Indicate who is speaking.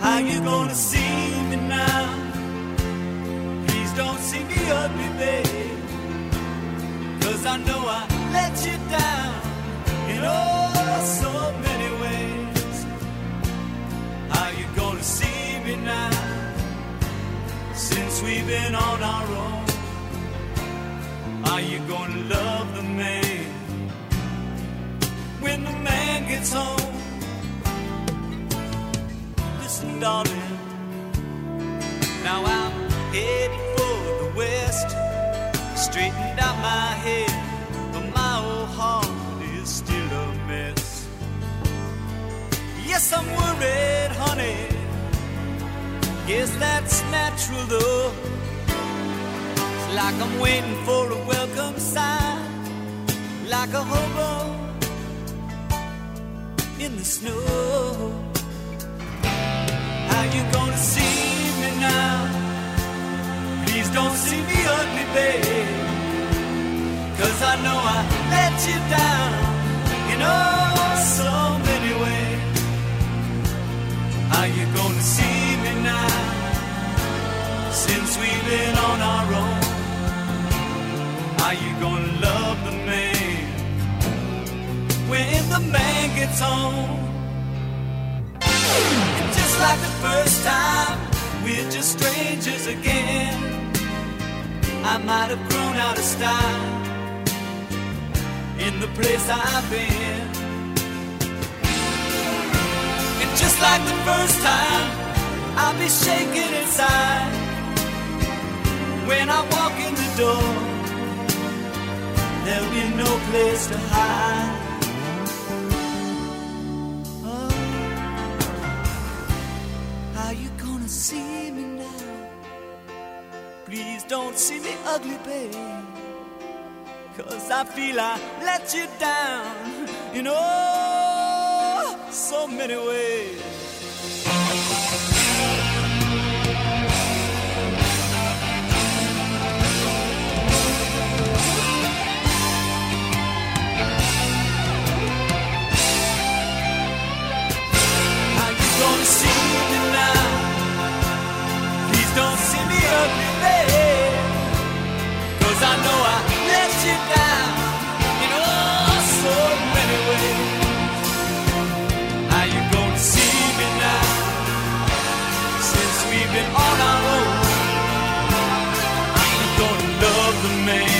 Speaker 1: How you gonna see me now? Please don't see me ugly, babe. Cause I know I let you down in oh so many ways. How you gonna see me now? Since we've been on our own, are you gonna love the man when the man gets home? Darling, now I'm headed for the west, straightened out my head, but my old heart is still a mess. Yes, I'm worried, honey. Guess that's natural though. It's like I'm waiting for a welcome sign, like a hobo in the snow. You gonna see me now? Please don't see me ugly, babe. Cause I know I let you down in oh so many ways. How you gonna see me now? Since we've been on our own, are you gonna love the man when the man gets home? Like the first time, we're just strangers again. I might have grown out of style in the place I've been. And just like the first time, I'll be shaking inside when I walk in the door. There'll be no place to hide. How you gonna see me now? Please don't see me ugly, babe. Cause I feel I let you down in oh so many ways. name.